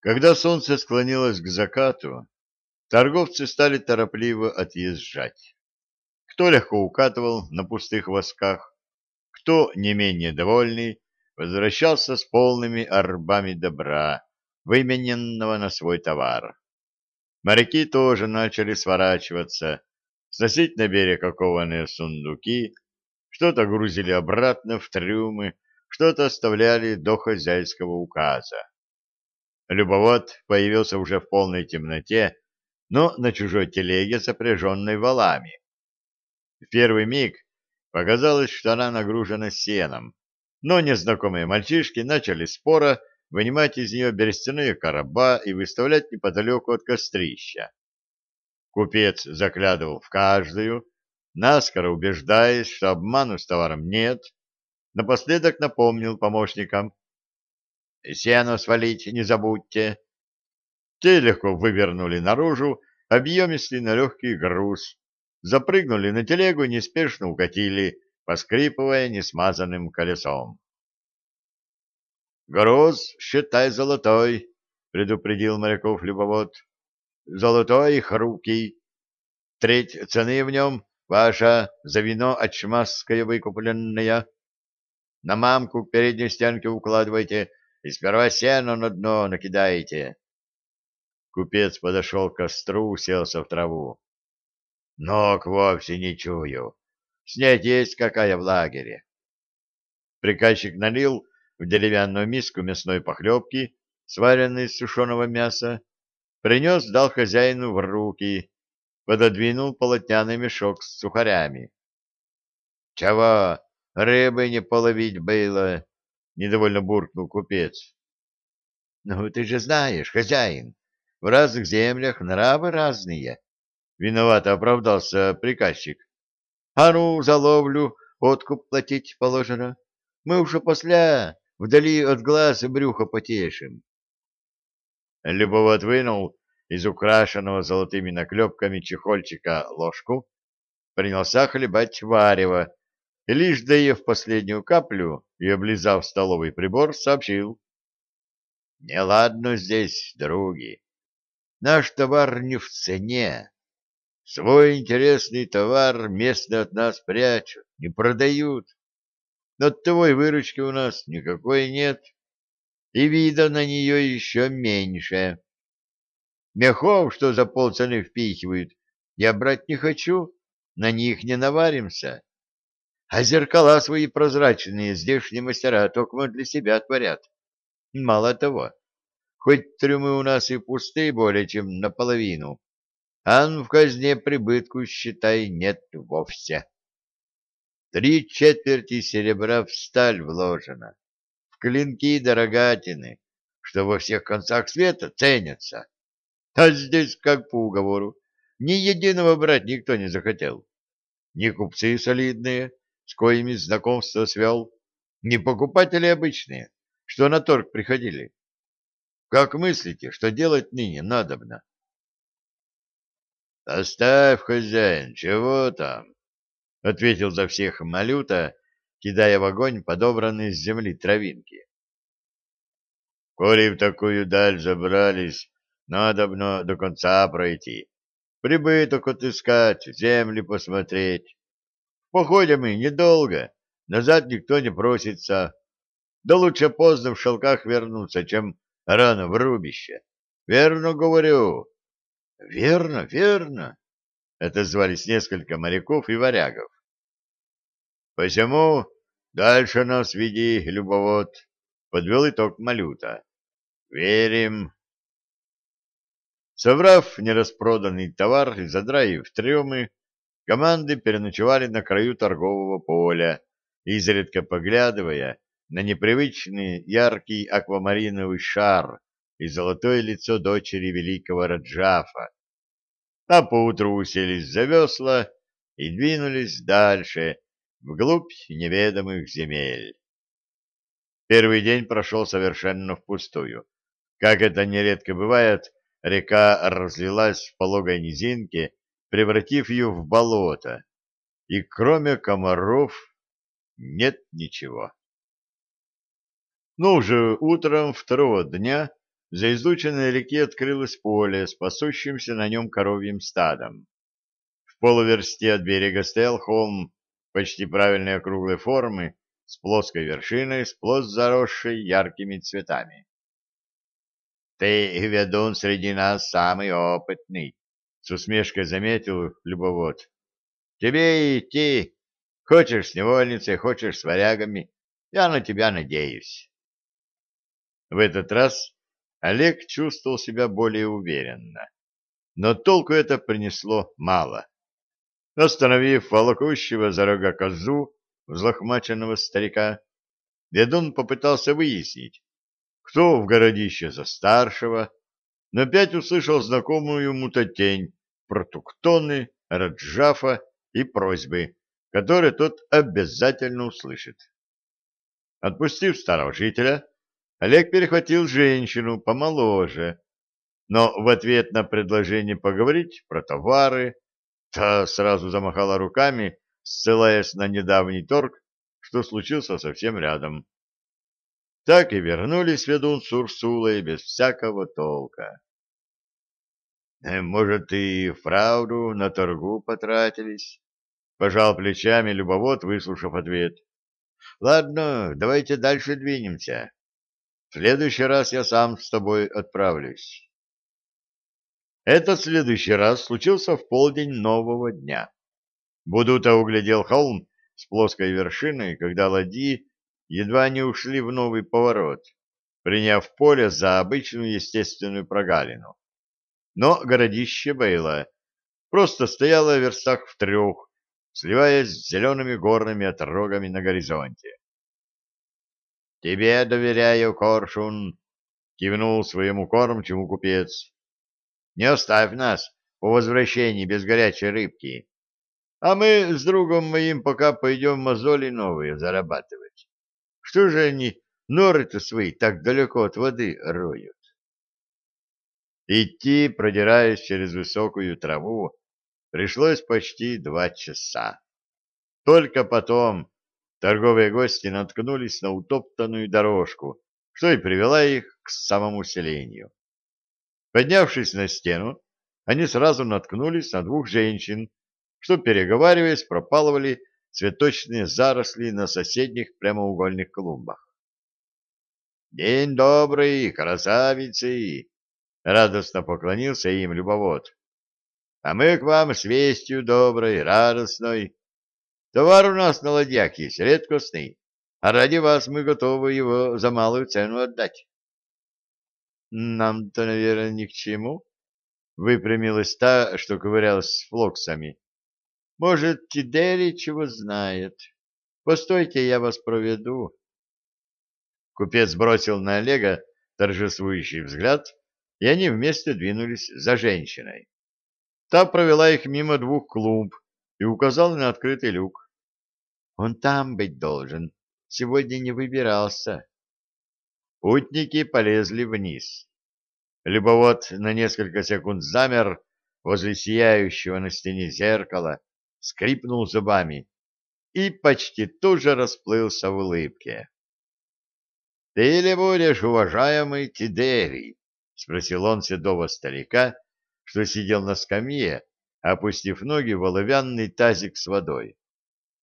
Когда солнце склонилось к закату, торговцы стали торопливо отъезжать. Кто легко укатывал на пустых восках, кто, не менее довольный, возвращался с полными орбами добра, вымененного на свой товар. Моряки тоже начали сворачиваться, сносить на берег окованные сундуки, что-то грузили обратно в трюмы, что-то оставляли до хозяйского указа. Любовод появился уже в полной темноте, но на чужой телеге, запряженной валами. В первый миг показалось, что она нагружена сеном, но незнакомые мальчишки начали споро вынимать из нее берестяные короба и выставлять неподалеку от кострища. Купец заглядывал в каждую, наскоро убеждаясь, что обману с товаром нет, напоследок напомнил помощникам, Сено свалить не забудьте. Те легко вывернули наружу объемистый на легкий груз, запрыгнули на телегу и неспешно укатили, поскрипывая несмазанным колесом. «Груз, считай, золотой», — предупредил моряков любовод. «Золотой и хрупкий. Треть цены в нем ваша за вино отшмасское выкупленное. На мамку передней стенки укладывайте, и сперва сено на дно накидаете. Купец подошел к костру, уселся в траву. Ног вовсе не чую. Снять есть какая в лагере. Приказчик налил в деревянную миску мясной похлебки, сваренной из сушеного мяса, принес, дал хозяину в руки, пододвинул полотняный мешок с сухарями. — Чего, рыбы не половить было? Недовольно буркнул купец. Ну, ты же знаешь, хозяин, в разных землях нравы разные. Виновато оправдался приказчик. А ну, за ловлю откуп платить положено. Мы уже после вдали от глаз и брюха потешим. Любовод вынул из украшенного золотыми наклепками чехольчика ложку, принялся хлебать варево, лишь доев последнюю каплю и облизав столовый прибор, сообщил. — Неладно здесь, други. Наш товар не в цене. Свой интересный товар местно от нас прячут, не продают. От и выручки у нас никакой нет, и вида на нее еще меньше. Мехов, что за полцены впихивают, я брать не хочу, на них не наваримся. А зеркала свои прозрачные здешние мастера только для себя творят. Мало того, хоть трюмы у нас и пустые более чем наполовину, ан в казне прибытку, считай, нет вовсе. Три четверти серебра в сталь вложено, в клинки дорогатины, что во всех концах света ценятся. А здесь, как по уговору, ни единого брать никто не захотел. Ни купцы солидные, с коими знакомство свел, не покупатели обычные, что на торг приходили. Как мыслите, что делать ныне надобно? — Оставь, хозяин, чего там? — ответил за всех Малюта, кидая в огонь подобранные с земли травинки. — Коли в такую даль забрались, надобно до конца пройти, прибыток отыскать, земли посмотреть. Походим мы недолго, назад никто не просится. Да лучше поздно в шелках вернуться, чем рано в рубище. Верно говорю. Верно, верно. Это звались несколько моряков и варягов. Посему дальше нас веди, любовод, подвел итог Малюта. Верим. Собрав нераспроданный товар и задраив трюмы, команды переночевали на краю торгового поля, изредка поглядывая на непривычный яркий аквамариновый шар и золотое лицо дочери великого Раджафа. А поутру уселись за весла и двинулись дальше, вглубь неведомых земель. Первый день прошел совершенно впустую. Как это нередко бывает, река разлилась в пологой низинке, превратив ее в болото, и кроме комаров нет ничего. Но уже утром второго дня за излученной реки открылось поле с пасущимся на нем коровьим стадом. В полуверсте от берега стоял холм почти правильной округлой формы с плоской вершиной, сплошь заросшей яркими цветами. — Ты, ведун, среди нас самый опытный, — с усмешкой заметил любовод. — Тебе идти, хочешь с невольницей, хочешь с варягами, я на тебя надеюсь. В этот раз Олег чувствовал себя более уверенно, но толку это принесло мало. Остановив волокущего за рога козу, взлохмаченного старика, ведун попытался выяснить, кто в городище за старшего, но опять услышал знакомую мутатень про туктоны, раджафа и просьбы, которые тот обязательно услышит. Отпустив старого жителя, Олег перехватил женщину помоложе, но в ответ на предложение поговорить про товары, та сразу замахала руками, ссылаясь на недавний торг, что случился совсем рядом. Так и вернулись ведун с Урсулой без всякого толка. «Э, «Может, и вправду на торгу потратились?» — пожал плечами любовод, выслушав ответ. «Ладно, давайте дальше двинемся. В следующий раз я сам с тобой отправлюсь. Этот следующий раз случился в полдень нового дня. Будута углядел холм с плоской вершиной, когда ладьи едва не ушли в новый поворот, приняв поле за обычную естественную прогалину. Но городище Бейла просто стояло в верстах в трех, сливаясь с зелеными горными отрогами на горизонте. — Тебе доверяю, Коршун, — кивнул своему кормчему купец. — Не оставь нас по возвращении без горячей рыбки, а мы с другом моим пока пойдем мозоли новые зарабатывать. Что же они норы-то свои так далеко от воды роют? Идти, продираясь через высокую траву, пришлось почти два часа. Только потом торговые гости наткнулись на утоптанную дорожку, что и привела их к самому селению. Поднявшись на стену, они сразу наткнулись на двух женщин, что, переговариваясь, пропалывали цветочные заросли на соседних прямоугольных клумбах. «День добрый, красавицы!» — радостно поклонился им любовод. «А мы к вам с вестью доброй, радостной. Товар у нас на ладьях есть, редкостный, а ради вас мы готовы его за малую цену отдать. Нам-то, наверное, ни к чему, — выпрямилась та, что ковырялась с флоксами. Может, Тидери чего знает. Постойте, я вас проведу. Купец бросил на Олега торжествующий взгляд, и они вместе двинулись за женщиной. Та провела их мимо двух клумб, и указал на открытый люк. «Он там быть должен. Сегодня не выбирался». Путники полезли вниз. Любовод на несколько секунд замер возле сияющего на стене зеркала, скрипнул зубами и почти тут же расплылся в улыбке. — Ты ли будешь, уважаемый Тидерий? — спросил он седого старика, что сидел на скамье, опустив ноги в оловянный тазик с водой.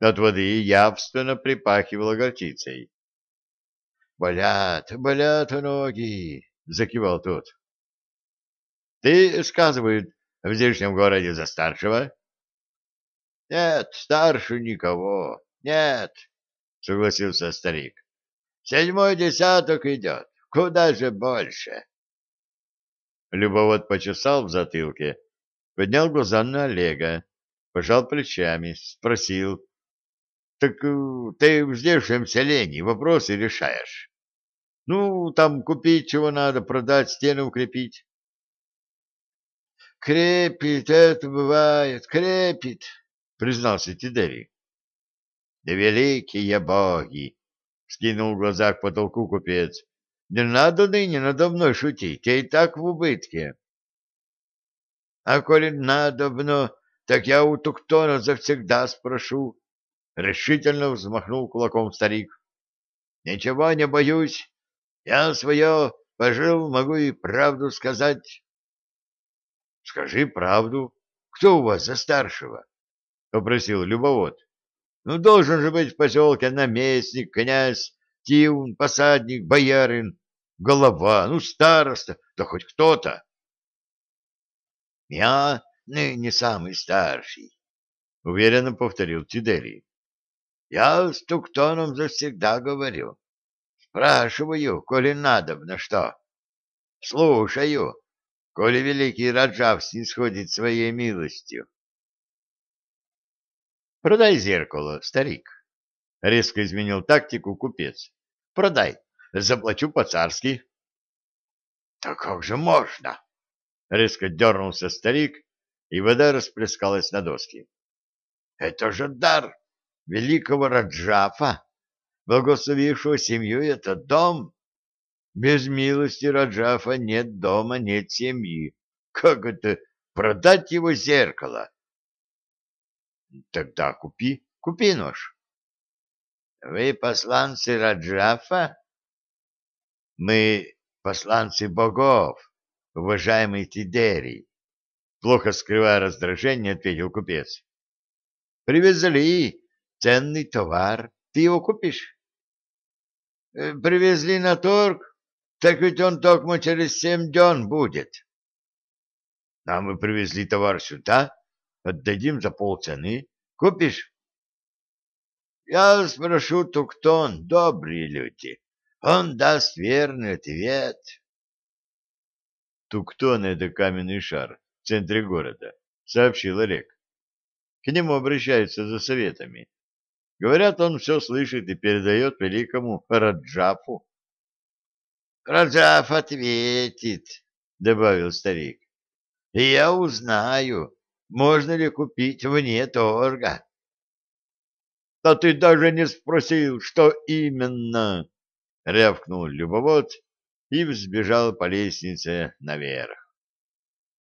От воды явственно припахивало горчицей. — Болят, болят ноги, — закивал тот. — Ты, сказывают, в здешнем городе за старшего? — Нет, старше никого, нет, — согласился старик. — Седьмой десяток идет, куда же больше? Любовод почесал в затылке поднял глаза на Олега, пожал плечами, спросил. — Так э, ты в здешнем селении вопросы решаешь? Ну, там купить чего надо, продать, стены укрепить. — Крепит это бывает, крепит, — признался Тидери. — Да великие боги! — скинул глаза к потолку купец. — Не надо ныне надо мной шутить, я и так в убытке. А коли надобно, так я у Туктона завсегда спрошу. Решительно взмахнул кулаком старик. Ничего не боюсь. Я свое пожил, могу и правду сказать. — Скажи правду. Кто у вас за старшего? — попросил любовод. — Ну, должен же быть в поселке наместник, князь, тиун, посадник, боярин, голова, ну, староста, да хоть кто-то. — Я ныне самый старший, — уверенно повторил Тидерий. — Я с Туктоном завсегда говорю. Спрашиваю, коли надо на что. Слушаю, коли великий Раджав снисходит своей милостью. — Продай зеркало, старик, — резко изменил тактику купец. — Продай, заплачу по-царски. — Да как же можно? — резко дернулся старик, и вода расплескалась на доски. — Это же дар великого Раджафа, благословившего семью этот дом. Без милости Раджафа нет дома, нет семьи. Как это продать его зеркало? Тогда купи, купи нож. Вы посланцы Раджафа? Мы посланцы богов, уважаемый Тидерий. Плохо скрывая раздражение, ответил купец. Привезли ценный товар. Ты его купишь? Э, привезли на торг, так ведь он только через семь дён будет. А мы привезли товар сюда, отдадим за полцены. Купишь? Я спрошу Туктон, добрые люди. Он даст верный ответ. Туктон — это каменный шар в центре города, — сообщил Олег. К нему обращаются за советами. Говорят, он все слышит и передает великому Раджафу. — Раджаф ответит, — добавил старик. — я узнаю, можно ли купить вне торга. — Да ты даже не спросил, что именно, — рявкнул любовод и взбежал по лестнице наверх.